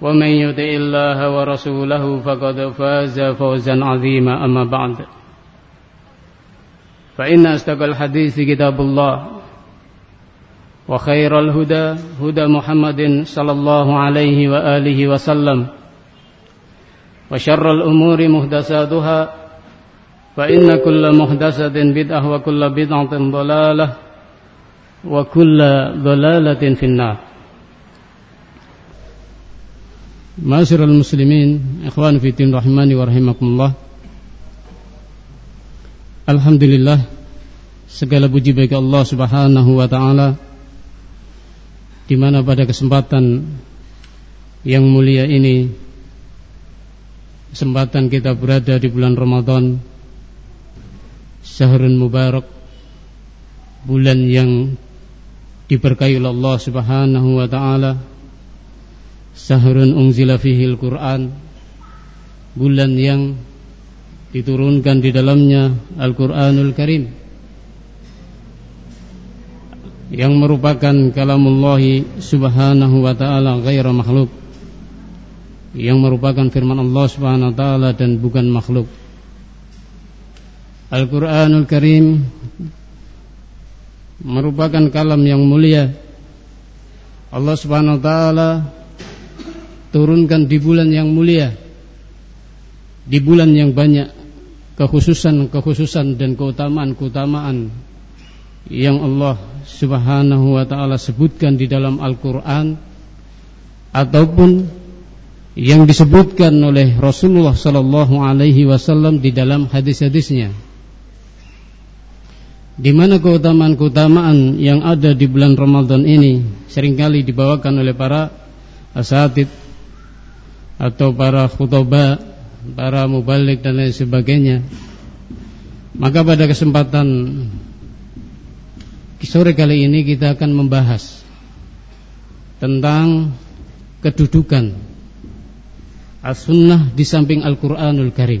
ومن يطع الله ورسوله فقد فاز فوزا عظيما أما بعد. فإن أصدق الحديث كتاب الله وخير الهدى هدى محمد صلى الله عليه وآله وسلم وشر الأمور محدثاتها فإن كل محدثة بدعة وكل بدعة ضلالة وكل ضلالة في النار. Masyarul muslimin Ikhwan fitin rahimani wa rahimakumullah. Alhamdulillah Segala puji bagi Allah subhanahu wa ta'ala di mana pada kesempatan yang mulia ini Kesempatan kita berada di bulan Ramadan Syahrun Mubarak Bulan yang diberkahi oleh Allah subhanahu wa ta'ala Sahrun unzila fihi al-Quran Bulan yang diturunkan di dalamnya Al-Quranul Karim. Yang merupakan kalamullah subhanahu wa ta'ala gairah makhluk. Yang merupakan firman Allah subhanahu wa ta'ala dan bukan makhluk. Al-Quranul Karim Merupakan kalam yang mulia. Allah subhanahu wa ta'ala turunkan di bulan yang mulia di bulan yang banyak kekhususan-kekhususan dan keutamaan-keutamaan yang Allah Subhanahu wa taala sebutkan di dalam Al-Qur'an ataupun yang disebutkan oleh Rasulullah sallallahu alaihi wasallam di dalam hadis-hadisnya. Di mana keutamaan-keutamaan yang ada di bulan Ramadan ini sering kali dibawakan oleh para asatid atau para khutbah, para mubalik dan lain sebagainya. Maka pada kesempatan sore kali ini kita akan membahas tentang kedudukan as-sunnah di samping Al-Qur'anul Karim.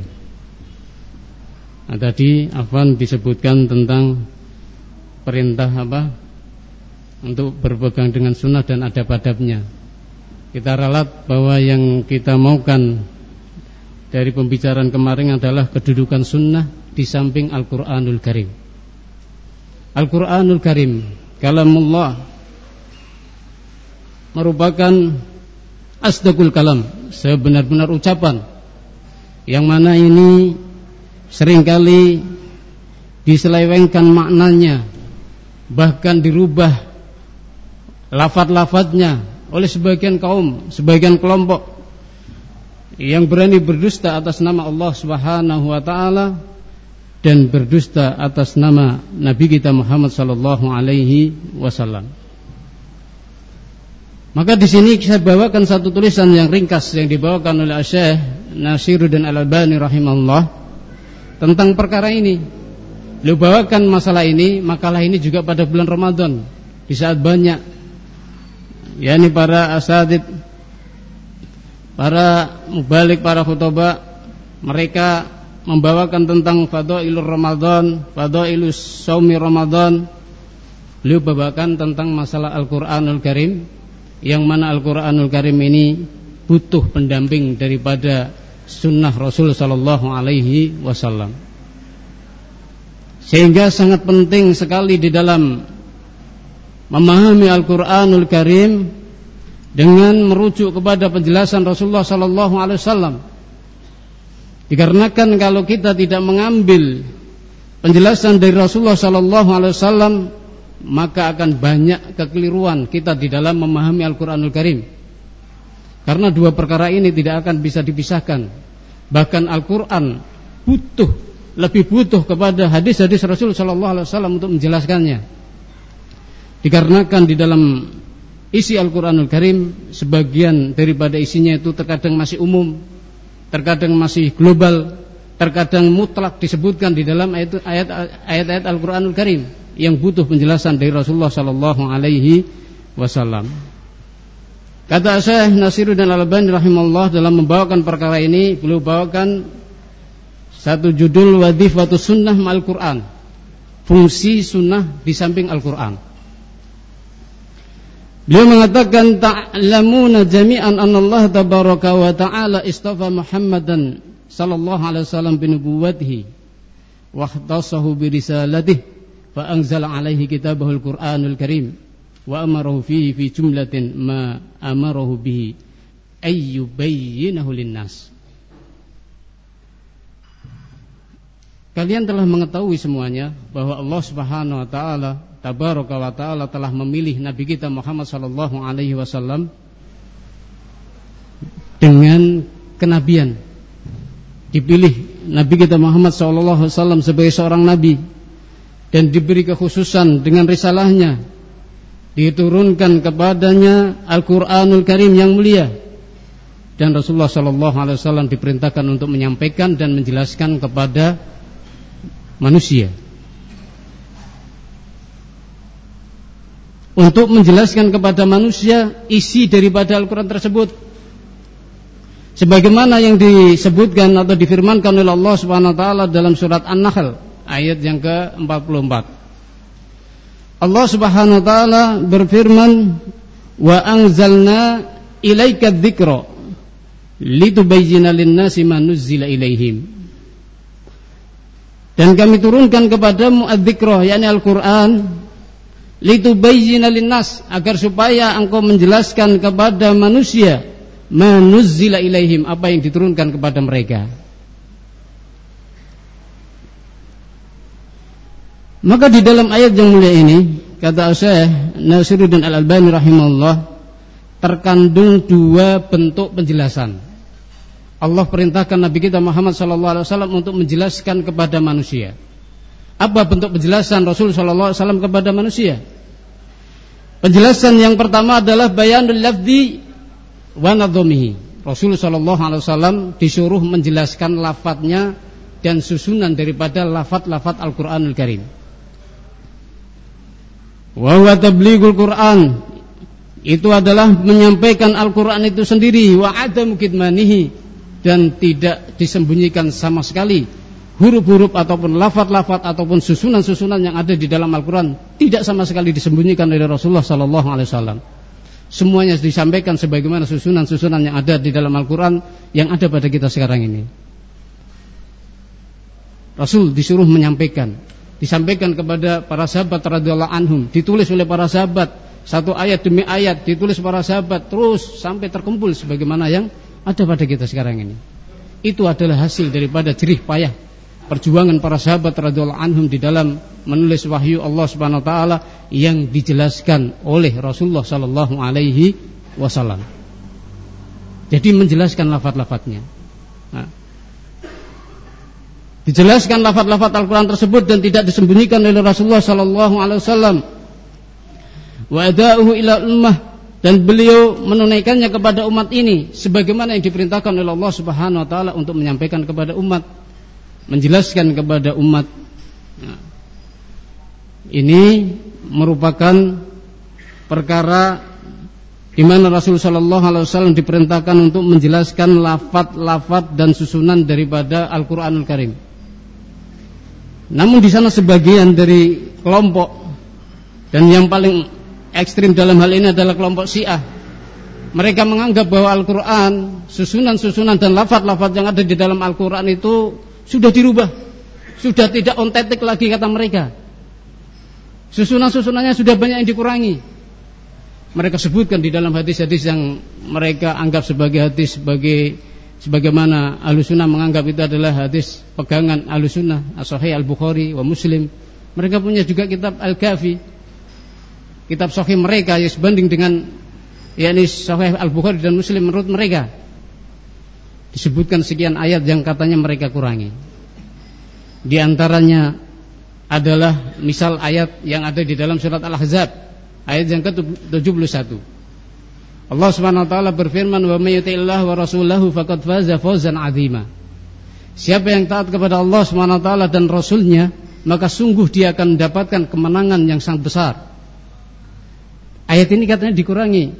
Nah, tadi Afan disebutkan tentang perintah apa? Untuk berpegang dengan sunnah dan adab-adabnya kita ralat bahwa yang kita maukan dari pembicaraan kemarin adalah kedudukan sunnah di samping Al-Quranul Karim. Al-Quranul Karim, kalamullah merupakan asdaqul kalam, sebenar-benar ucapan yang mana ini sering kali diselewengkan maknanya bahkan dirubah lafad-lafadnya oleh sebagian kaum, sebagian kelompok yang berani berdusta atas nama Allah Subhanahu wa taala dan berdusta atas nama Nabi kita Muhammad sallallahu alaihi wasallam. Maka di sini saya bawakan satu tulisan yang ringkas yang dibawakan oleh Syekh Nasiruddin Al-Albani rahimahullah tentang perkara ini. Beliau bawakan masalah ini, makalah ini juga pada bulan Ramadan di saat banyak yakni para asadid para mubalik para khutbah mereka membawakan tentang fadailur Ramadan, fadailus saumi Ramadan. Beliau bawakan tentang masalah Al-Qur'anul Karim yang mana Al-Qur'anul Karim ini butuh pendamping daripada sunnah Rasul sallallahu alaihi wasallam. Sehingga sangat penting sekali di dalam memahami Al-Qur'anul Karim dengan merujuk kepada penjelasan Rasulullah sallallahu alaihi wasallam. Dikarenakan kalau kita tidak mengambil penjelasan dari Rasulullah sallallahu alaihi wasallam, maka akan banyak kekeliruan kita di dalam memahami Al-Qur'anul Karim. Karena dua perkara ini tidak akan bisa dipisahkan. Bahkan Al-Qur'an butuh lebih butuh kepada hadis-hadis Rasul sallallahu alaihi wasallam untuk menjelaskannya. Dikarenakan di dalam isi Al-Quranul Karim sebagian daripada isinya itu terkadang masih umum terkadang masih global terkadang mutlak disebutkan di dalam ayat-ayat Al-Quranul Karim yang butuh penjelasan dari Rasulullah Wasallam. Kata Syekh Nasiruddin Al-Albani rahimahullah dalam membawakan perkara ini beliau bawakan satu judul wadifatu sunnah mal Quran fungsi sunnah di samping Al-Quran Beliau mengatakan ta'lamuna jami'an Allah tabaraka wa ta'ala istafa Muhammadan sallallahu alaihi wasallam bi nubuwwatihi wa ihtasahu bi risalatihi fa anzala alaihi kitabahul Qur'anul Karim wa amarahu fihi fi jumlatin ma amarahu bihi ayyubayyinahu linnas. Kalian telah mengetahui semuanya bahwa Allah Subhanahu wa taala tabaraka wa taala telah memilih nabi kita Muhammad sallallahu alaihi wasallam dengan kenabian. Dipilih nabi kita Muhammad sallallahu alaihi wasallam sebagai seorang nabi dan diberi kekhususan dengan risalahnya. Diturunkan kepadanya Al-Qur'anul Karim yang mulia. Dan Rasulullah sallallahu alaihi wasallam diperintahkan untuk menyampaikan dan menjelaskan kepada manusia. Untuk menjelaskan kepada manusia isi daripada Al-Quran tersebut. Sebagaimana yang disebutkan atau difirmankan oleh Allah Subhanahu wa taala dalam surat An-Nahl ayat yang ke-44. Allah Subhanahu wa taala berfirman, "Wa anzalna ilaika dzikra litubayyana lin-nasi ma nuzzila ilaihim." Dan kami turunkan kepadamu adzikra yakni Al-Qur'an litubayyana linnas agar supaya engkau menjelaskan kepada manusia manuzzila ilaihim apa yang diturunkan kepada mereka. Maka di dalam ayat yang mulia ini kata Syekh Nasiruddin Al-Albani rahimahullah terkandung dua bentuk penjelasan. Allah perintahkan Nabi kita Muhammad sallallahu alaihi wasallam untuk menjelaskan kepada manusia apa bentuk penjelasan Rasul sallallahu alaihi wasallam kepada manusia? Penjelasan yang pertama adalah bayanul lafzi wa nadhamihi. Rasul sallallahu alaihi wasallam disuruh menjelaskan lafadznya dan susunan daripada lafaz-lafaz Al-Qur'anul Karim. Wa huwa tablighul Qur'an. Itu adalah menyampaikan Al-Qur'an itu sendiri wa adamu kitmanihi dan tidak disembunyikan sama sekali huruf-huruf ataupun lafat-lafat ataupun susunan-susunan yang ada di dalam Al-Quran tidak sama sekali disembunyikan oleh Rasulullah Sallallahu Alaihi Wasallam. Semuanya disampaikan sebagaimana susunan-susunan yang ada di dalam Al-Quran yang ada pada kita sekarang ini. Rasul disuruh menyampaikan, disampaikan kepada para sahabat radhiyallahu anhum, ditulis oleh para sahabat satu ayat demi ayat ditulis para sahabat terus sampai terkumpul sebagaimana yang ada pada kita sekarang ini. Itu adalah hasil daripada jerih payah perjuangan para sahabat radhiyallahu anhum di dalam menulis wahyu Allah Subhanahu wa taala yang dijelaskan oleh Rasulullah sallallahu alaihi wasallam. Jadi menjelaskan lafaz-lafaznya. Nah, dijelaskan lafaz-lafaz Al-Qur'an tersebut dan tidak disembunyikan oleh Rasulullah sallallahu alaihi wasallam. Wa ada'uhu ila ummah dan beliau menunaikannya kepada umat ini sebagaimana yang diperintahkan oleh Allah Subhanahu wa taala untuk menyampaikan kepada umat menjelaskan kepada umat nah, ini merupakan perkara di mana Rasul Shallallahu Alaihi Wasallam diperintahkan untuk menjelaskan lafat-lafat dan susunan daripada Al-Quranul Karim. Namun di sana sebagian dari kelompok dan yang paling ekstrim dalam hal ini adalah kelompok Syiah. Mereka menganggap bahwa Al-Quran, susunan-susunan dan lafat-lafat yang ada di dalam Al-Quran itu sudah dirubah, sudah tidak ontetik lagi kata mereka. Susunan-susunannya sudah banyak yang dikurangi mereka sebutkan di dalam hadis-hadis yang mereka anggap sebagai hadis sebagai sebagaimana Ahlussunnah menganggap itu adalah hadis pegangan Ahlussunnah As-Sahih Al-Bukhari wa Muslim. Mereka punya juga kitab Al-Kafi. Kitab sahih mereka yang sebanding dengan yakni Sahih Al-Bukhari dan Muslim menurut mereka. Disebutkan sekian ayat yang katanya mereka kurangi. Di antaranya adalah misal ayat yang ada di dalam surat Al-Ahzab ayat yang ke-71. Allah Subhanahu wa taala berfirman wa may yuti'illah wa rasulahu faqad faza fawzan 'azima. Siapa yang taat kepada Allah Subhanahu wa taala dan rasulnya, maka sungguh dia akan mendapatkan kemenangan yang sangat besar. Ayat ini katanya dikurangi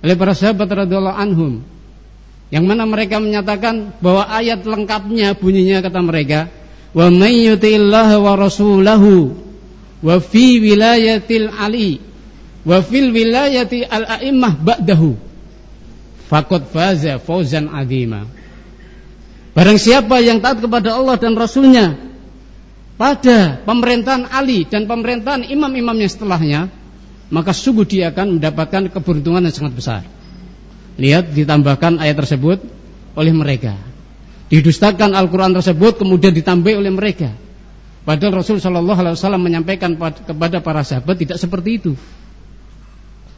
oleh para sahabat radhiyallahu anhum. Yang mana mereka menyatakan bahwa ayat lengkapnya bunyinya kata mereka, wa may wa rasulahu wa fi wilayatil ali wa fil wilayati al a'immah ba'dahu faqad faza fawzan azima. Barang siapa yang taat kepada Allah dan Rasulnya pada pemerintahan Ali dan pemerintahan imam-imamnya setelahnya maka sungguh dia akan mendapatkan keberuntungan yang sangat besar lihat ditambahkan ayat tersebut oleh mereka didustakan Al-Quran tersebut kemudian ditambah oleh mereka padahal Rasul Shallallahu Alaihi Wasallam menyampaikan kepada para sahabat tidak seperti itu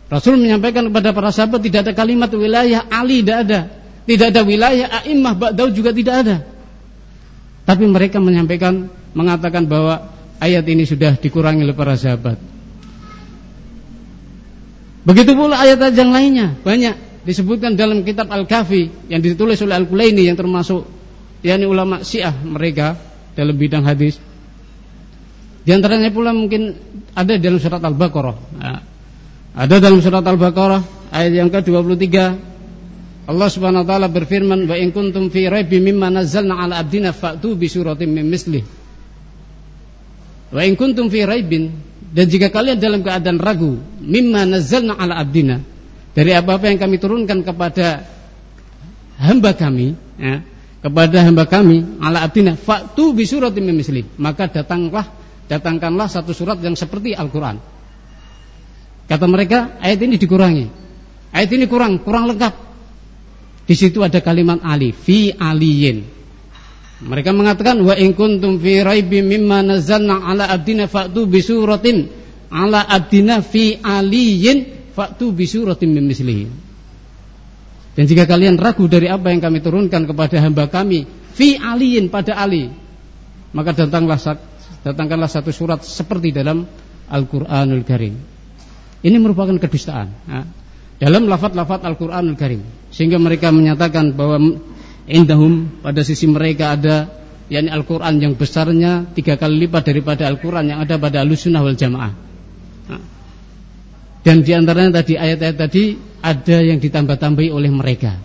Rasul menyampaikan kepada para sahabat tidak ada kalimat wilayah Ali tidak ada. Tidak ada wilayah a'immah ba'dau juga tidak ada. Tapi mereka menyampaikan mengatakan bahwa ayat ini sudah dikurangi oleh para sahabat. Begitu pula ayat-ayat yang lainnya banyak disebutkan dalam kitab Al-Kafi yang ditulis oleh Al-Kulaini yang termasuk yakni ulama Syiah mereka dalam bidang hadis. Di antaranya pula mungkin ada dalam surat Al-Baqarah. Nah, ada dalam surat Al-Baqarah ayat yang ke-23 Allah Subhanahu wa taala berfirman wa in kuntum fi raibin mimma nazzalna ala abdina fa'tu bi suratin min mislih. Wa in kuntum fi raibin dan jika kalian dalam keadaan ragu mimma nazzalna ala abdina dari apa-apa yang kami turunkan kepada hamba kami ya, kepada hamba kami ala abdina fa'tu bi suratin maka datanglah datangkanlah satu surat yang seperti Al-Qur'an Kata mereka ayat ini dikurangi. Ayat ini kurang, kurang lengkap. Di situ ada kalimat ali, fi aliyin. Mereka mengatakan wa in kuntum fi raibim mimma nazzalna ala abdina fa'tu bi suratin ala abdina fi aliyin fa'tu bi suratin min. Dan jika kalian ragu dari apa yang kami turunkan kepada hamba kami fi aliyin pada Ali, maka datanglah datangkanlah satu surat seperti dalam Al-Qur'anul Karim. Ini merupakan kedustaan dalam lafat-lafat Al-Quranul Karim sehingga mereka menyatakan bahwa indahum pada sisi mereka ada yakni Al-Quran yang besarnya tiga kali lipat daripada Al-Quran yang ada pada Al-Sunnah wal Jamaah. Dan di antaranya tadi ayat-ayat tadi ada yang ditambah-tambahi oleh mereka.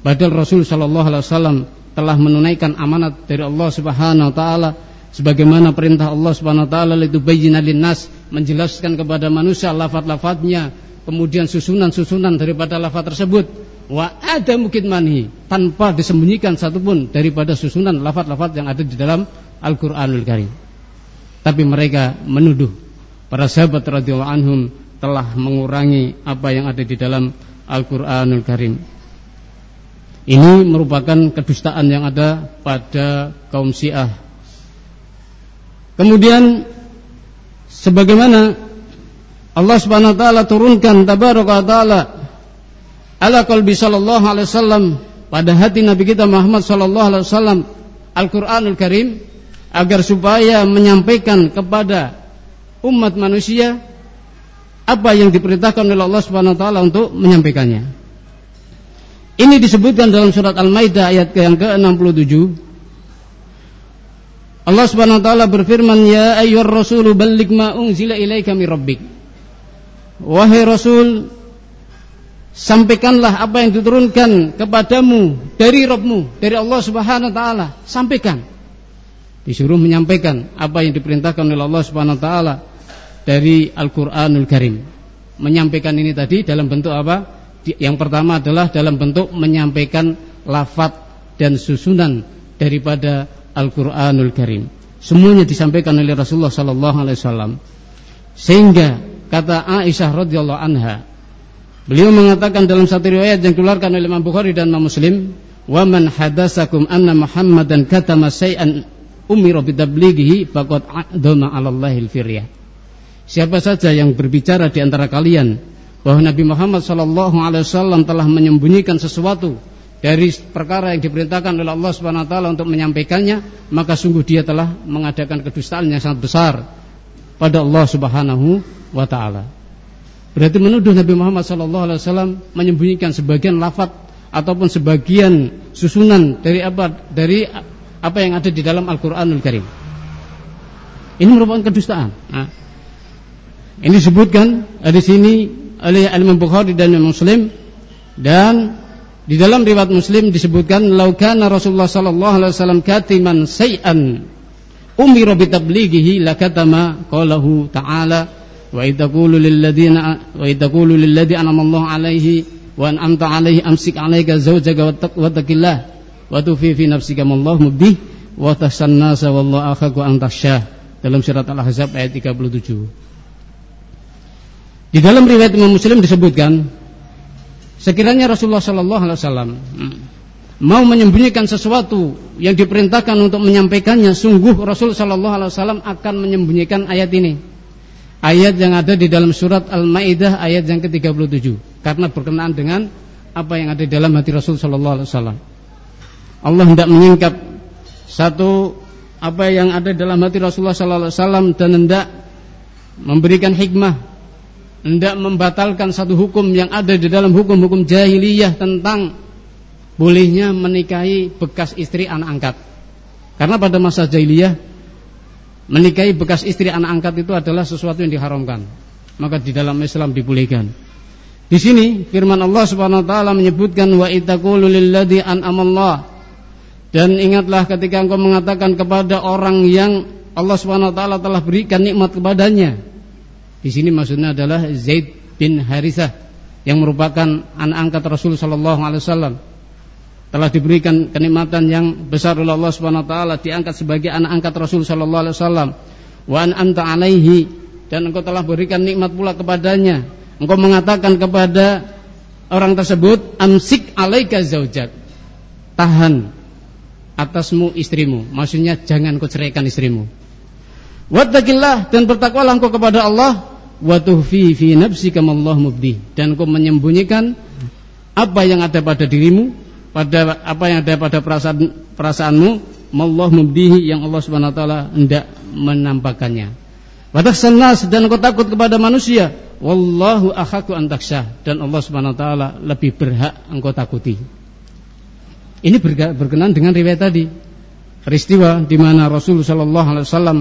Padahal Rasul Shallallahu Alaihi Wasallam telah menunaikan amanat dari Allah Subhanahu Wa Taala sebagaimana perintah Allah Subhanahu wa taala itu bayyinal linnas menjelaskan kepada manusia lafaz-lafaznya kemudian susunan-susunan daripada lafaz tersebut wa ada mungkin mani tanpa disembunyikan satupun daripada susunan lafaz-lafaz yang ada di dalam Al-Qur'anul Karim tapi mereka menuduh para sahabat radhiyallahu anhum telah mengurangi apa yang ada di dalam Al-Qur'anul Karim. Ini merupakan kedustaan yang ada pada kaum Syiah. Kemudian sebagaimana Allah Subhanahu wa taala turunkan tabaraka taala ala qalbi sallallahu alaihi wasallam pada hati Nabi kita Muhammad sallallahu alaihi wasallam Al-Qur'anul Karim agar supaya menyampaikan kepada umat manusia apa yang diperintahkan oleh Allah Subhanahu wa taala untuk menyampaikannya. Ini disebutkan dalam surat Al-Maidah ayat yang ke-67 Allah Subhanahu wa taala berfirman, "Ya ayyuhar rasulu balligh ma unzila ilaika mir rabbik." Wahai Rasul, Sampaikanlah apa yang diturunkan kepadamu dari Rabbmu, dari Allah Subhanahu wa taala. Sampaikan. Disuruh menyampaikan apa yang diperintahkan oleh Allah Subhanahu wa taala dari Al-Qur'anul Karim. Menyampaikan ini tadi dalam bentuk apa? Yang pertama adalah dalam bentuk menyampaikan lafaz dan susunan daripada Al-Qur'anul Karim. Semuanya disampaikan oleh Rasulullah sallallahu alaihi wasallam. Sehingga kata Aisyah radhiyallahu anha Beliau mengatakan dalam satu riwayat yang dikeluarkan oleh Imam Bukhari dan Imam Muslim, "Wa man hadasakum anna Muhammadan katama say'an umira bitablighihi faqad a'dama 'ala Allahil firyah." Siapa saja yang berbicara di antara kalian bahwa Nabi Muhammad sallallahu alaihi wasallam telah menyembunyikan sesuatu dari perkara yang diperintahkan oleh Allah Subhanahu wa taala untuk menyampaikannya, maka sungguh dia telah mengadakan kedustaan yang sangat besar pada Allah Subhanahu wa taala. Berarti menuduh Nabi Muhammad SAW menyembunyikan sebagian lafaz ataupun sebagian susunan dari apa dari apa yang ada di dalam Al-Qur'anul Karim. Ini merupakan kedustaan. Nah, ini disebutkan di sini oleh Imam Bukhari dan Imam Muslim. Dan di dalam riwayat Muslim disebutkan laukana Rasulullah sallallahu alaihi wasallam katiman say'an umira bi tablighihi lakatama qalahu ta'ala wa idaqulu lil ladina wa idaqulu lil ladzi an'ama Allah alaihi wa an'amta alaihi amsik alaika zawjaka wattaqillah wa tufi fi nafsika ma Allah mubdih wa tasannasa wallahu akhaku an dalam surat Al-Ahzab ayat 37 Di dalam riwayat Imam Muslim disebutkan sekiranya Rasulullah sallallahu alaihi wasallam hmm, mau menyembunyikan sesuatu yang diperintahkan untuk menyampaikannya sungguh Rasul sallallahu alaihi wasallam akan menyembunyikan ayat ini ayat yang ada di dalam surat Al-Maidah ayat yang ke-37 karena berkenaan dengan apa yang ada di dalam hati Rasul sallallahu alaihi wasallam. Allah hendak menyingkap satu apa yang ada dalam hati Rasulullah sallallahu alaihi wasallam dan hendak memberikan hikmah hendak membatalkan satu hukum yang ada di dalam hukum-hukum jahiliyah tentang bolehnya menikahi bekas istri anak angkat. Karena pada masa jahiliyah menikahi bekas istri anak angkat itu adalah sesuatu yang diharamkan. Maka di dalam Islam dibolehkan. Di sini firman Allah Subhanahu wa taala menyebutkan wa itaqulu lilladzi an'amallah. Dan ingatlah ketika engkau mengatakan kepada orang yang Allah Subhanahu wa taala telah berikan nikmat kepadanya. Di sini maksudnya adalah Zaid bin Harisah yang merupakan anak angkat Rasul sallallahu alaihi wasallam. Telah diberikan kenikmatan yang besar oleh Allah Subhanahu wa taala diangkat sebagai anak angkat Rasul sallallahu alaihi wasallam. Wa an anta alaihi dan engkau telah berikan nikmat pula kepadanya. Engkau mengatakan kepada orang tersebut amsik alaika zaujak. Tahan atasmu istrimu. Maksudnya jangan kau ceraikan istrimu wattaqillah dan bertakwalah engkau kepada Allah wa tuhfi fi nafsika Allah mubdi dan engkau menyembunyikan apa yang ada pada dirimu pada apa yang ada pada perasaan perasaanmu Allah mubdihi yang Allah Subhanahu wa taala hendak menampakkannya. Pada sanas dan kau takut kepada manusia, wallahu akhaku antaksyah dan Allah Subhanahu wa taala lebih berhak engkau takuti. Ini berkenan dengan riwayat tadi. Peristiwa di mana Rasul sallallahu alaihi wasallam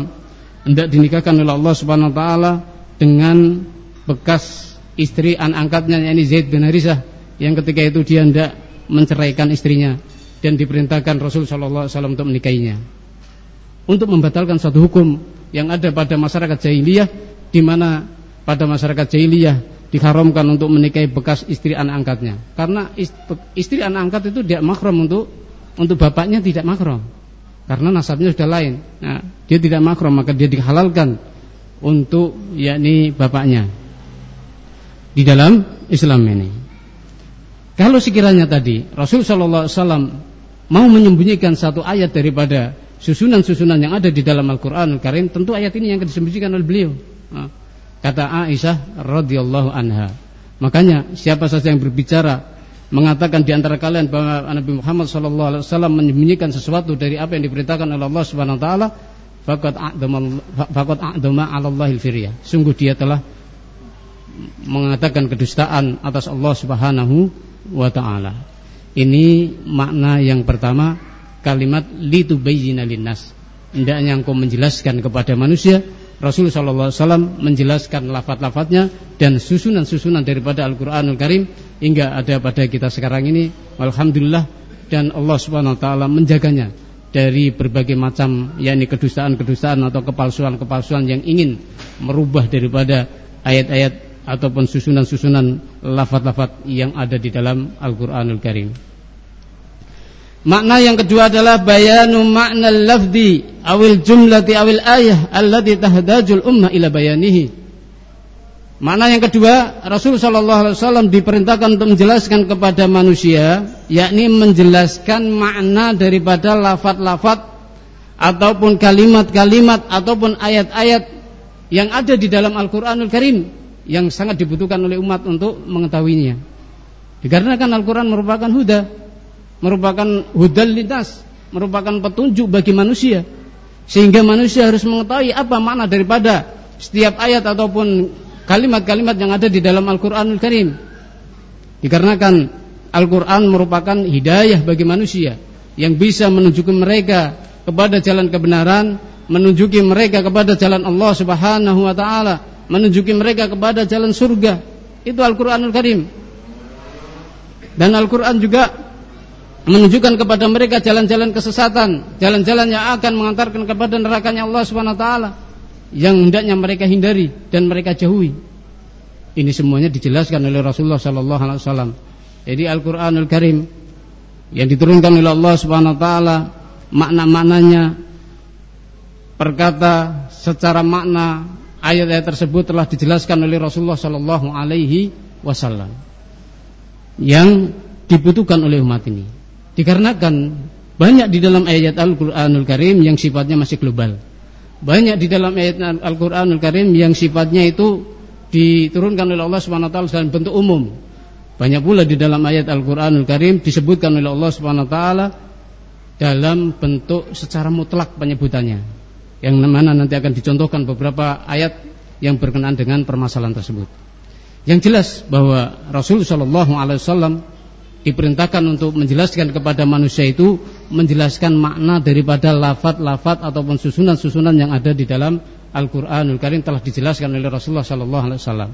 hendak dinikahkan oleh Allah Subhanahu wa taala dengan bekas istri anak angkatnya yakni Zaid bin Harisah. Yang ketika itu dia hendak menceraikan istrinya dan diperintahkan Rasul Shallallahu Alaihi Wasallam untuk menikahinya. Untuk membatalkan satu hukum yang ada pada masyarakat jahiliyah di mana pada masyarakat jahiliyah diharamkan untuk menikahi bekas istri anak angkatnya. Karena istri anak angkat itu tidak makrom untuk untuk bapaknya tidak makrom karena nasabnya sudah lain nah, dia tidak makrom maka dia dihalalkan untuk yakni bapaknya di dalam Islam ini kalau sekiranya tadi Rasul Shallallahu Alaihi Wasallam mau menyembunyikan satu ayat daripada susunan-susunan yang ada di dalam Al-Quran Karim, tentu ayat ini yang disembunyikan oleh beliau. Kata Aisyah radhiyallahu anha. Makanya siapa saja yang berbicara mengatakan di antara kalian bahwa Nabi Muhammad sallallahu alaihi wasallam menyembunyikan sesuatu dari apa yang diberitakan oleh Allah Subhanahu wa taala, faqad faqad a'dama 'ala Allahil firyah. Sungguh dia telah mengatakan kedustaan atas Allah Subhanahu wa taala. Ini makna yang pertama kalimat litubayyina linnas. Hendaknya engkau menjelaskan kepada manusia Rasul sallallahu alaihi wasallam menjelaskan lafaz-lafaznya dan susunan-susunan daripada Al-Qur'anul Karim hingga ada pada kita sekarang ini alhamdulillah dan Allah Subhanahu wa taala menjaganya dari berbagai macam yakni kedustaan-kedustaan atau kepalsuan-kepalsuan yang ingin merubah daripada ayat-ayat ataupun susunan-susunan lafaz-lafaz yang ada di dalam Al-Qur'anul Karim. Makna yang kedua adalah bayanu makna lafdi awil jumlati awil ayah allati tahdajul ummah ila bayanihi. Makna yang kedua, Rasul sallallahu alaihi wasallam diperintahkan untuk menjelaskan kepada manusia, yakni menjelaskan makna daripada lafat-lafat ataupun kalimat-kalimat ataupun ayat-ayat yang ada di dalam Al-Qur'anul Karim yang sangat dibutuhkan oleh umat untuk mengetahuinya. Dikarenakan Al-Qur'an merupakan huda, merupakan hudal lintas, merupakan petunjuk bagi manusia. Sehingga manusia harus mengetahui apa makna daripada setiap ayat ataupun kalimat-kalimat yang ada di dalam Al-Qur'anul Karim. Dikarenakan Al-Qur'an merupakan hidayah bagi manusia yang bisa menunjukkan mereka kepada jalan kebenaran, menunjuki mereka kepada jalan Allah Subhanahu wa taala, menunjuki mereka kepada jalan surga. Itu Al-Qur'anul Karim. Dan Al-Qur'an juga menunjukkan kepada mereka jalan-jalan kesesatan, jalan-jalan yang akan mengantarkan kepada nerakanya Allah Subhanahu wa taala yang hendaknya mereka hindari dan mereka jauhi. Ini semuanya dijelaskan oleh Rasulullah sallallahu alaihi wasallam. Jadi Al-Qur'anul Karim yang diturunkan oleh Allah Subhanahu wa taala makna-maknanya perkata secara makna ayat-ayat tersebut telah dijelaskan oleh Rasulullah sallallahu alaihi wasallam yang dibutuhkan oleh umat ini. Dikarenakan banyak di dalam ayat Al-Qur'anul Karim yang sifatnya masih global. Banyak di dalam ayat Al-Qur'anul Karim yang sifatnya itu diturunkan oleh Allah taala dalam bentuk umum. Banyak pula di dalam ayat Al-Qur'anul Karim disebutkan oleh Allah taala dalam bentuk secara mutlak penyebutannya. Yang mana nanti akan dicontohkan beberapa ayat yang berkenaan dengan permasalahan tersebut. Yang jelas bahwa Rasul sallallahu alaihi wasallam diperintahkan untuk menjelaskan kepada manusia itu menjelaskan makna daripada lafat-lafat ataupun susunan-susunan yang ada di dalam Al-Qur'anul Karim telah dijelaskan oleh Rasulullah sallallahu alaihi wasallam.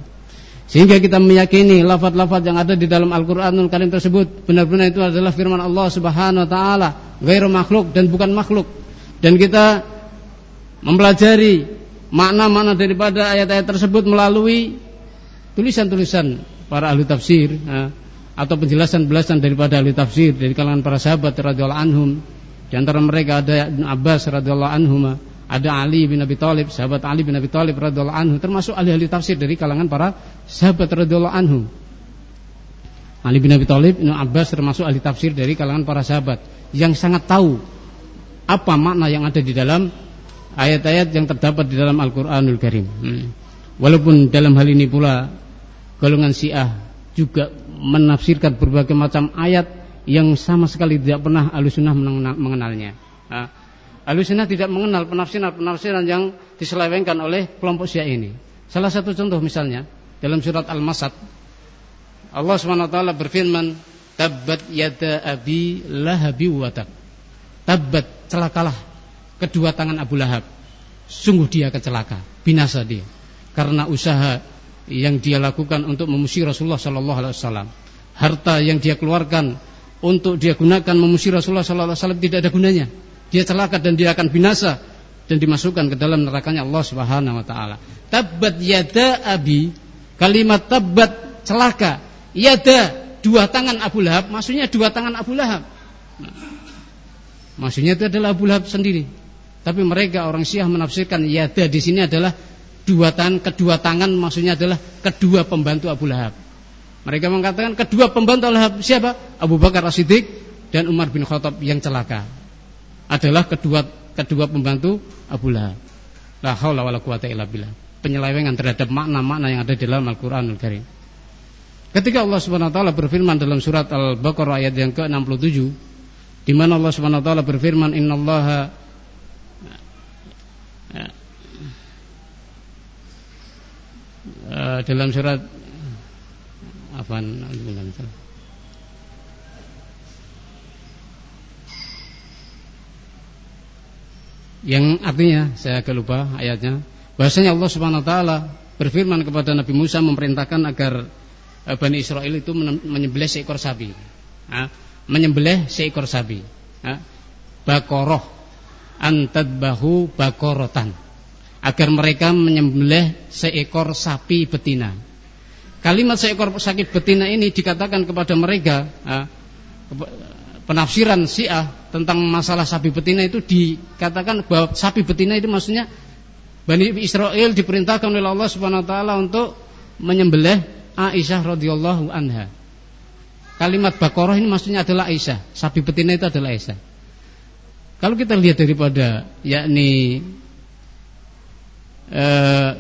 Sehingga kita meyakini lafat-lafat yang ada di dalam Al-Qur'anul Karim tersebut benar-benar itu adalah firman Allah Subhanahu wa taala, ghairu makhluk dan bukan makhluk. Dan kita mempelajari makna-makna daripada ayat-ayat tersebut melalui tulisan-tulisan para ahli tafsir, atau penjelasan-penjelasan daripada ahli tafsir dari kalangan para sahabat radhiyallahu anhum. Di antara mereka ada Ibnu Abbas radhiyallahu anhuma, ada Ali bin Abi Thalib, sahabat Ali bin Abi Thalib radhiyallahu anhu, termasuk ahli-ahli tafsir dari kalangan para sahabat radhiyallahu anhum. Ali bin Abi Thalib, Ibnu Abbas termasuk ahli tafsir dari kalangan para sahabat yang sangat tahu apa makna yang ada di dalam ayat-ayat yang terdapat di dalam Al-Qur'anul Karim. Hmm. Walaupun dalam hal ini pula golongan Syiah juga menafsirkan berbagai macam ayat yang sama sekali tidak pernah alusunah mengenalnya. Nah, alusunah tidak mengenal penafsiran-penafsiran yang diselewengkan oleh kelompok Syiah ini. Salah satu contoh misalnya dalam surat Al-Masad Allah SWT berfirman Tabbat yada abi lahabi watab Tabbat celakalah kedua tangan Abu Lahab Sungguh dia kecelaka Binasa dia Karena usaha yang dia lakukan untuk memusuhi Rasulullah sallallahu alaihi wasallam. Harta yang dia keluarkan untuk dia gunakan memusuhi Rasulullah sallallahu alaihi wasallam tidak ada gunanya. Dia celaka dan dia akan binasa dan dimasukkan ke dalam nerakanya Allah Subhanahu wa taala. Tabbat yada abi, kalimat tabbat celaka. Yada dua tangan Abu Lahab, maksudnya dua tangan Abu Lahab. maksudnya itu adalah Abu Lahab sendiri. Tapi mereka orang Syiah menafsirkan yada di sini adalah dua tangan kedua tangan maksudnya adalah kedua pembantu Abu Lahab. Mereka mengatakan kedua pembantu Abu Lahab siapa? Abu Bakar As-Siddiq dan Umar bin Khattab yang celaka. Adalah kedua kedua pembantu Abu Lahab. La haula wala quwata illa billah. Penyelewengan terhadap makna-makna yang ada di dalam Al-Qur'anul Karim. Ketika Allah Subhanahu wa taala berfirman dalam surat Al-Baqarah ayat yang ke-67 di mana Allah Subhanahu wa taala berfirman innallaha uh, dalam surat apa yang artinya saya agak lupa ayatnya. Bahasanya Allah Subhanahu wa taala berfirman kepada Nabi Musa memerintahkan agar eh, Bani Israel itu menyembelih seekor sapi. menyembelih seekor sapi. Bakoroh. Antadbahu bakorotan agar mereka menyembelih seekor sapi betina. Kalimat seekor sapi betina ini dikatakan kepada mereka penafsiran Syiah tentang masalah sapi betina itu dikatakan bahwa sapi betina itu maksudnya Bani Israel diperintahkan oleh Allah Subhanahu wa taala untuk menyembelih Aisyah radhiyallahu anha. Kalimat Baqarah ini maksudnya adalah Aisyah, sapi betina itu adalah Aisyah. Kalau kita lihat daripada yakni eh,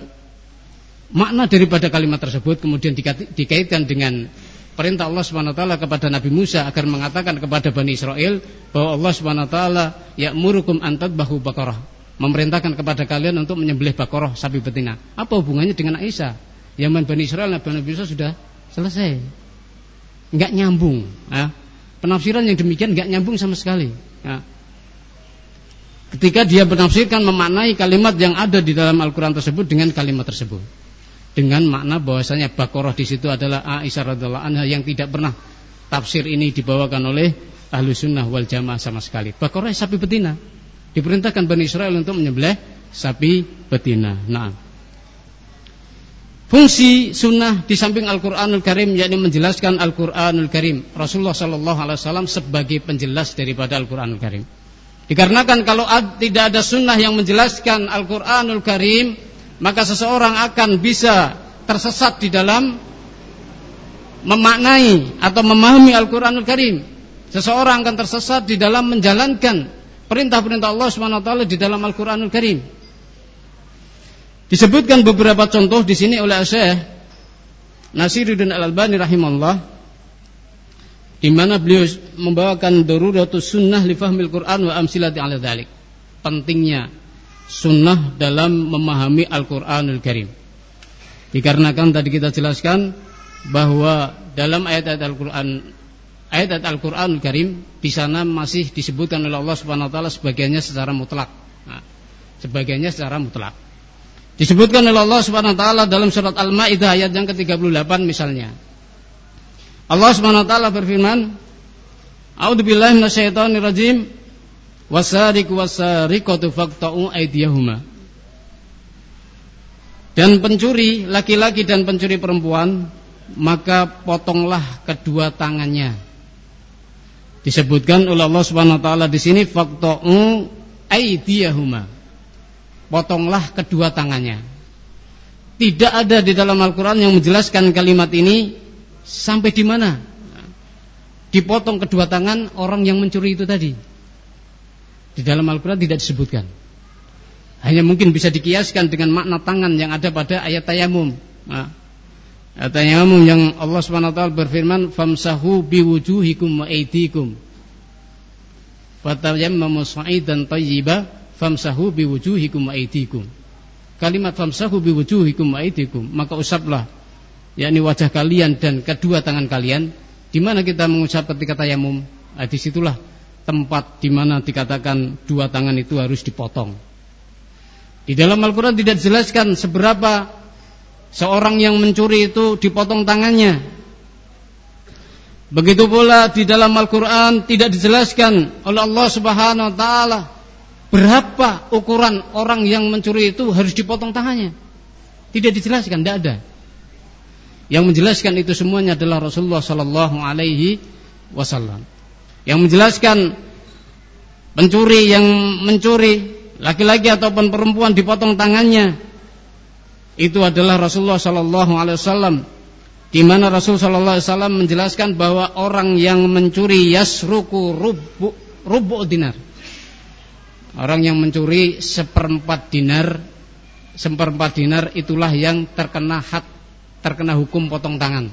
makna daripada kalimat tersebut kemudian dikaitkan dengan perintah Allah taala kepada Nabi Musa agar mengatakan kepada Bani Israel bahwa Allah Subhanahu wa taala ya'murukum antadbahu baqarah, memerintahkan kepada kalian untuk menyembelih baqarah sapi betina. Apa hubungannya dengan Aisyah? Yaman Bani Israel Nabi Nabi Musa sudah selesai. Enggak nyambung, ya. Penafsiran yang demikian enggak nyambung sama sekali, ya. Ketika dia menafsirkan memaknai kalimat yang ada di dalam Al-Qur'an tersebut dengan kalimat tersebut dengan makna bahwasanya Baqarah di situ adalah Aisyah radhiallahu anha yang tidak pernah tafsir ini dibawakan oleh ahlu sunnah wal jamaah sama sekali. Baqarah sapi betina. Diperintahkan Bani Israel untuk menyembelih sapi betina. Nah, Fungsi sunnah di samping Al-Quranul Karim yakni menjelaskan Al-Quranul Karim Rasulullah Sallallahu Alaihi Wasallam sebagai penjelas daripada Al-Quranul Karim Dikarenakan kalau tidak ada sunnah yang menjelaskan Al-Quranul Karim maka seseorang akan bisa tersesat di dalam memaknai atau memahami Al-Qur'anul Karim. Seseorang akan tersesat di dalam menjalankan perintah-perintah Allah Swt di dalam Al-Qur'anul Karim. Disebutkan beberapa contoh di sini oleh Syekh Nasiruddin Al-Albani rahimahullah di mana beliau membawakan daruratus sunnah li fahmil Qur'an wa amsilati ala dzalik. Pentingnya sunnah dalam memahami Al-Quranul Karim. Dikarenakan tadi kita jelaskan bahwa dalam ayat-ayat Al-Quran ayat-ayat Al-Quranul Karim di sana masih disebutkan oleh Allah Subhanahu Wa Taala sebagiannya secara mutlak, nah, sebagiannya secara mutlak. Disebutkan oleh Allah Subhanahu Wa Taala dalam surat Al-Maidah ayat yang ke-38 misalnya. Allah Subhanahu Wa Taala berfirman, "A'udzubillahi minasyaitonirrajim." wasariqu wasariqatu faqta'u aydiyahuma. Dan pencuri laki-laki dan pencuri perempuan maka potonglah kedua tangannya. Disebutkan oleh Allah Subhanahu wa taala di sini faqta'u aydiyahuma. Potonglah kedua tangannya. Tidak ada di dalam Al-Qur'an yang menjelaskan kalimat ini sampai di mana dipotong kedua tangan orang yang mencuri itu tadi di dalam Al-Quran tidak disebutkan. Hanya mungkin bisa dikiaskan dengan makna tangan yang ada pada ayat tayamum. Ayat tayamum yang Allah SWT berfirman, "Famsahu biwujuhikum wa aydikum." Fatayammamu sa'idan tayyiba famsahu biwujuhikum wa. Kalimat famsahu biwujuhikum wa maka usaplah yakni wajah kalian dan kedua tangan kalian. Di mana kita mengucap ketika tayamum? Nah, di situlah tempat di mana dikatakan dua tangan itu harus dipotong. Di dalam Al-Quran tidak dijelaskan seberapa seorang yang mencuri itu dipotong tangannya. Begitu pula di dalam Al-Quran tidak dijelaskan oleh Allah Subhanahu Wa Taala berapa ukuran orang yang mencuri itu harus dipotong tangannya. Tidak dijelaskan, tidak ada. Yang menjelaskan itu semuanya adalah Rasulullah Sallallahu Alaihi Wasallam. Yang menjelaskan pencuri yang mencuri laki-laki ataupun perempuan dipotong tangannya itu adalah Rasulullah Sallallahu Alaihi Wasallam. Di mana Rasul Sallallahu Alaihi Wasallam menjelaskan bahwa orang yang mencuri yasruku rubu, rubu dinar. Orang yang mencuri seperempat dinar seperempat dinar itulah yang terkena had terkena hukum potong tangan.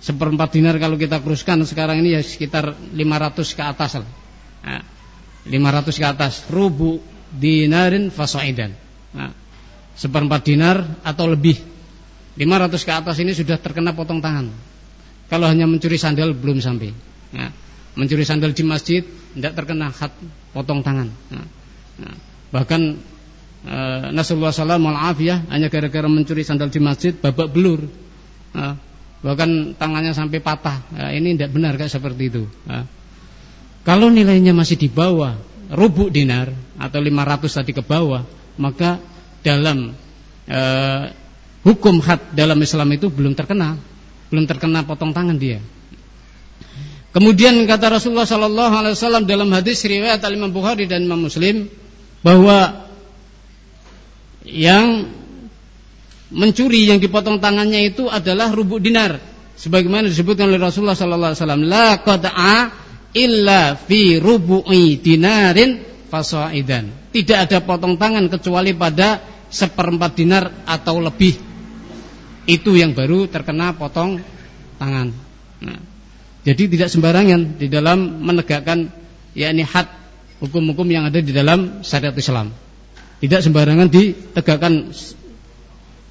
Seperempat dinar kalau kita kuruskan sekarang ini ya sekitar 500 ke atas lah. Nah, 500 ke atas. Rubu dinarin fasaidan. Nah, seperempat dinar atau lebih. 500 ke atas ini sudah terkena potong tangan. Kalau hanya mencuri sandal belum sampai. Nah, mencuri sandal di masjid tidak terkena hat potong tangan. Nah, nah, bahkan e, Nasallahu salam afiyah hanya gara-gara mencuri sandal di masjid babak belur. E, bahkan tangannya sampai patah. E, ini tidak benar kayak seperti itu. Kalau nilainya masih di bawah rubuk dinar atau 500 tadi ke bawah, maka dalam hukum had dalam Islam itu belum terkena, belum terkena potong tangan dia. Kemudian kata Rasulullah sallallahu alaihi wasallam dalam hadis riwayat Al Imam Bukhari dan Imam Muslim bahwa yang mencuri yang dipotong tangannya itu adalah rubuk dinar. Sebagaimana disebutkan oleh Rasulullah sallallahu alaihi wasallam la qad'a illa fi rubu'i dinarin fasaidan. Tidak ada potong tangan kecuali pada seperempat dinar atau lebih. Itu yang baru terkena potong tangan. Nah jadi tidak sembarangan di dalam menegakkan yakni had hukum-hukum yang ada di dalam syariat Islam. Tidak sembarangan ditegakkan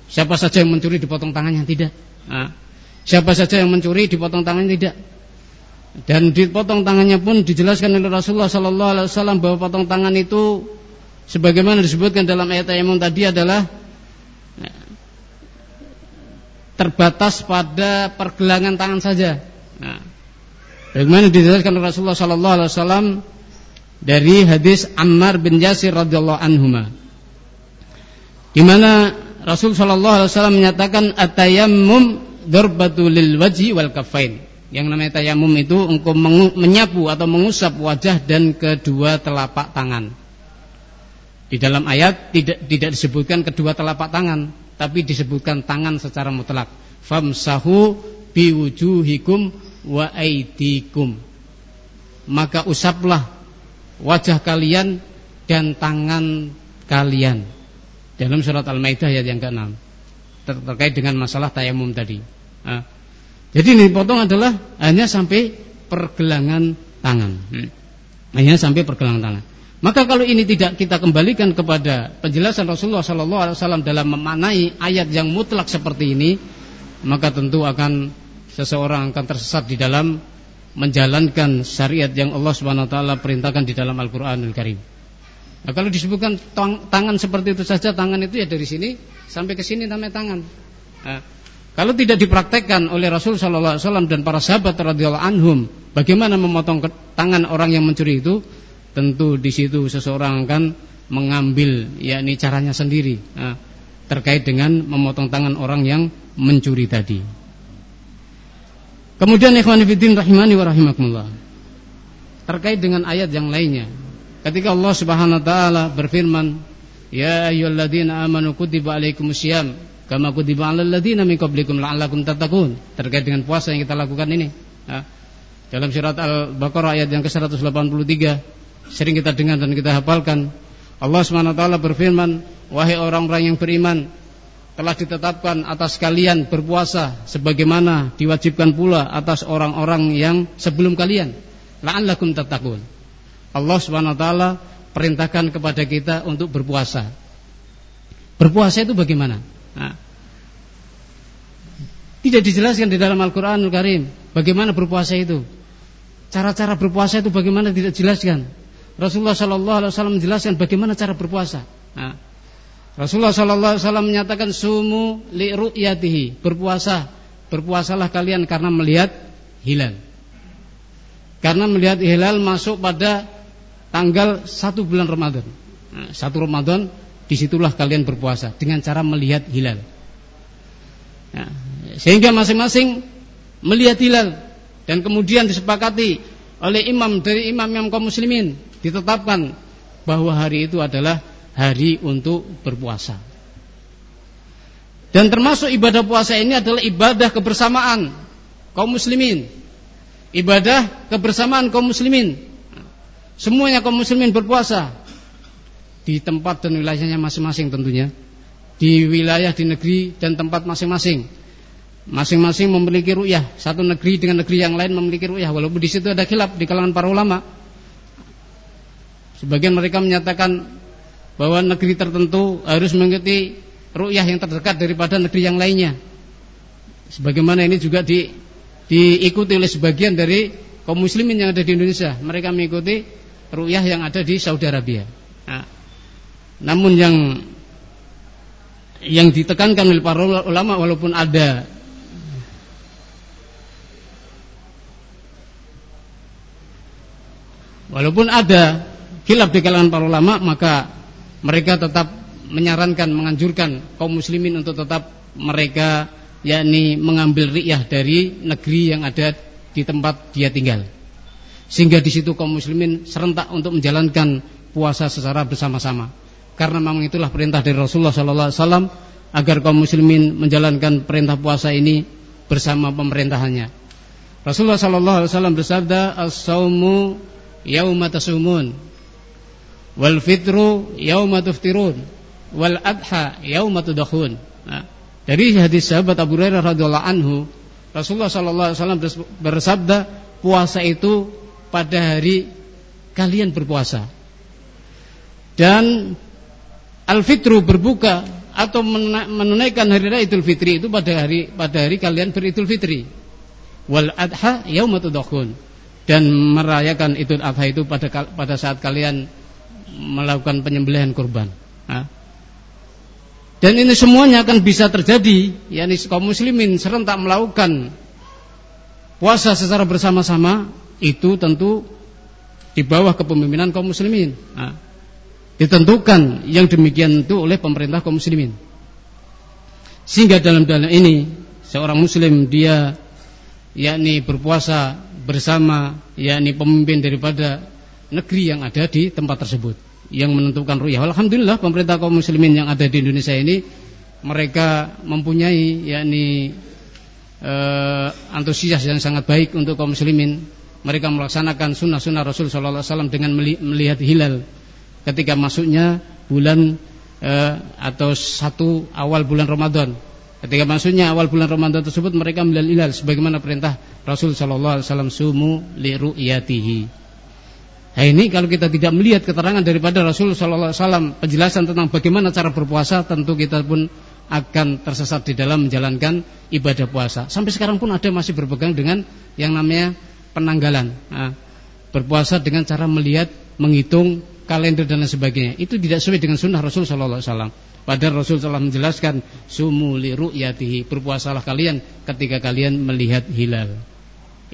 siapa saja yang mencuri dipotong tangannya tidak. Nah, siapa saja yang mencuri dipotong tangannya tidak. Dan dipotong tangannya pun dijelaskan oleh Rasulullah sallallahu alaihi wasallam bahwa potong tangan itu sebagaimana disebutkan dalam ayat yang tadi adalah terbatas pada pergelangan tangan saja. Nah, Bagaimana dijelaskan Rasulullah sallallahu alaihi wasallam dari hadis Ammar bin Yasir radhiyallahu anhuma. Di mana Rasul sallallahu alaihi wasallam menyatakan atayammum darbatu lil wajhi wal kafain. Yang namanya tayamum itu engkau menyapu atau mengusap wajah dan kedua telapak tangan. Di dalam ayat tidak tidak disebutkan kedua telapak tangan, tapi disebutkan tangan secara mutlak. Famsahu biwujuhikum wa aidikum maka usaplah wajah kalian dan tangan kalian. Dalam surat Al-Maidah ayat yang ke-6 ter terkait dengan masalah tayamum tadi. Nah, jadi ini potong adalah hanya sampai pergelangan tangan. Hmm. hanya sampai pergelangan tangan. Maka kalau ini tidak kita kembalikan kepada penjelasan Rasulullah SAW dalam memanai ayat yang mutlak seperti ini maka tentu akan seseorang akan tersesat di dalam menjalankan syariat yang Allah Subhanahu wa taala perintahkan di dalam Al-Qur'anul Karim. Nah, kalau disebutkan tangan seperti itu saja, tangan itu ya dari sini sampai ke sini namanya tangan. Nah, kalau tidak dipraktekkan oleh Rasul sallallahu alaihi wasallam dan para sahabat radhiyallahu anhum, bagaimana memotong tangan orang yang mencuri itu? Tentu di situ seseorang akan mengambil yakni caranya sendiri nah, terkait dengan memotong tangan orang yang mencuri tadi. Kemudian ikhwan fillah rahimani wa rahimakumullah. Terkait dengan ayat yang lainnya. Ketika Allah Subhanahu wa taala berfirman, "Ya ayyuhalladzina amanu kutiba alaikumusiyam kama kutiba alal ladzina min qablikum la'allakum tattaqun." Terkait dengan puasa yang kita lakukan ini. Dalam surat Al-Baqarah ayat yang ke-183 sering kita dengar dan kita hafalkan. Allah Subhanahu wa taala berfirman, "Wahai orang-orang yang beriman, telah ditetapkan atas kalian berpuasa sebagaimana diwajibkan pula atas orang-orang yang sebelum kalian. La'allakum tattaqun. Allah Subhanahu wa taala perintahkan kepada kita untuk berpuasa. Berpuasa itu bagaimana? Nah, tidak dijelaskan di dalam Al-Qur'anul Karim bagaimana berpuasa itu. Cara-cara berpuasa itu bagaimana tidak dijelaskan. Rasulullah sallallahu alaihi wasallam menjelaskan bagaimana cara berpuasa. Nah, Rasulullah sallallahu alaihi wasallam menyatakan sumu li ru'yatihi, berpuasa. Berpuasalah kalian karena melihat hilal. Karena melihat hilal masuk pada tanggal satu bulan Ramadan. Nah, satu Ramadan di situlah kalian berpuasa dengan cara melihat hilal. Nah, sehingga masing-masing melihat hilal dan kemudian disepakati oleh imam dari imam yang kaum muslimin ditetapkan bahwa hari itu adalah hari untuk berpuasa. Dan termasuk ibadah puasa ini adalah ibadah kebersamaan kaum muslimin. Ibadah kebersamaan kaum muslimin. Semuanya kaum muslimin berpuasa di tempat dan wilayahnya masing-masing tentunya. Di wilayah, di negeri dan tempat masing-masing. Masing-masing memiliki ru'yah. Satu negeri dengan negeri yang lain memiliki ru'yah. Walaupun di situ ada khilaf di kalangan para ulama. Sebagian mereka menyatakan bahwa negeri tertentu harus mengikuti ru'yah yang terdekat daripada negeri yang lainnya. Sebagaimana ini juga di, diikuti oleh sebagian dari kaum muslimin yang ada di Indonesia. Mereka mengikuti ru'yah yang ada di Saudi Arabia. Nah, namun yang yang ditekankan oleh para ulama walaupun ada walaupun ada khilaf di kalangan para ulama maka mereka tetap menyarankan menganjurkan kaum muslimin untuk tetap mereka yakni mengambil riyah dari negeri yang ada di tempat dia tinggal. Sehingga di situ kaum muslimin serentak untuk menjalankan puasa secara bersama-sama. Karena memang itulah perintah dari Rasulullah sallallahu alaihi wasallam agar kaum muslimin menjalankan perintah puasa ini bersama pemerintahannya. Rasulullah sallallahu alaihi wasallam bersabda, "As-saumu yauma tasumun wal fitru yauma tuftirun wal adha yauma tudakhun." Nah, dari hadis sahabat Abu Hurairah radhiyallahu anhu, Rasulullah sallallahu alaihi wasallam bersabda, puasa itu pada hari kalian berpuasa. Dan Al-fitru berbuka atau menunaikan hari raya Idul Fitri itu pada hari pada hari kalian beridul fitri. Wal adha yaumatudakhun dan merayakan Idul Adha itu pada pada saat kalian melakukan penyembelihan kurban. Dan ini semuanya akan bisa terjadi, yakni kaum muslimin serentak melakukan puasa secara bersama-sama itu tentu di bawah kepemimpinan kaum muslimin. Ditentukan yang demikian itu oleh pemerintah kaum muslimin. Sehingga dalam dalam ini seorang muslim dia yakni berpuasa bersama yakni pemimpin daripada negeri yang ada di tempat tersebut yang menentukan ru'yah. Alhamdulillah pemerintah kaum muslimin yang ada di Indonesia ini mereka mempunyai yakni uh, antusias yang sangat baik untuk kaum muslimin. Mereka melaksanakan sunnah-sunnah Rasul sallallahu alaihi wasallam dengan melihat hilal ketika masuknya bulan eh, atau satu awal bulan Ramadan. Ketika masuknya awal bulan Ramadan tersebut mereka melihat hilal sebagaimana perintah Rasul sallallahu alaihi wasallam sumu li ru'yatihi. Nah ini kalau kita tidak melihat keterangan daripada Rasul sallallahu alaihi wasallam penjelasan tentang bagaimana cara berpuasa tentu kita pun akan tersesat di dalam menjalankan ibadah puasa. Sampai sekarang pun ada masih berpegang dengan yang namanya penanggalan. Nah, berpuasa dengan cara melihat, menghitung kalender dan lain sebagainya. Itu tidak sesuai dengan sunnah Rasul Sallallahu Alaihi Wasallam. Padahal Rasul telah menjelaskan sumuli ru'yatihi berpuasalah kalian ketika kalian melihat hilal.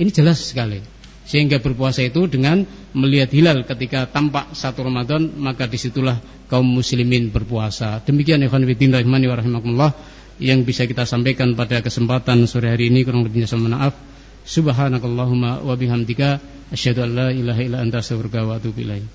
Ini jelas sekali. Sehingga berpuasa itu dengan melihat hilal ketika tampak satu Ramadan maka di situlah kaum muslimin berpuasa. Demikian ikhwan fillah rahimani wa rahimakumullah yang bisa kita sampaikan pada kesempatan sore hari ini kurang lebihnya sama maaf. Subhanakallahumma wa bihamdika asyhadu an la ilaha illa anta astaghfiruka wa atubu.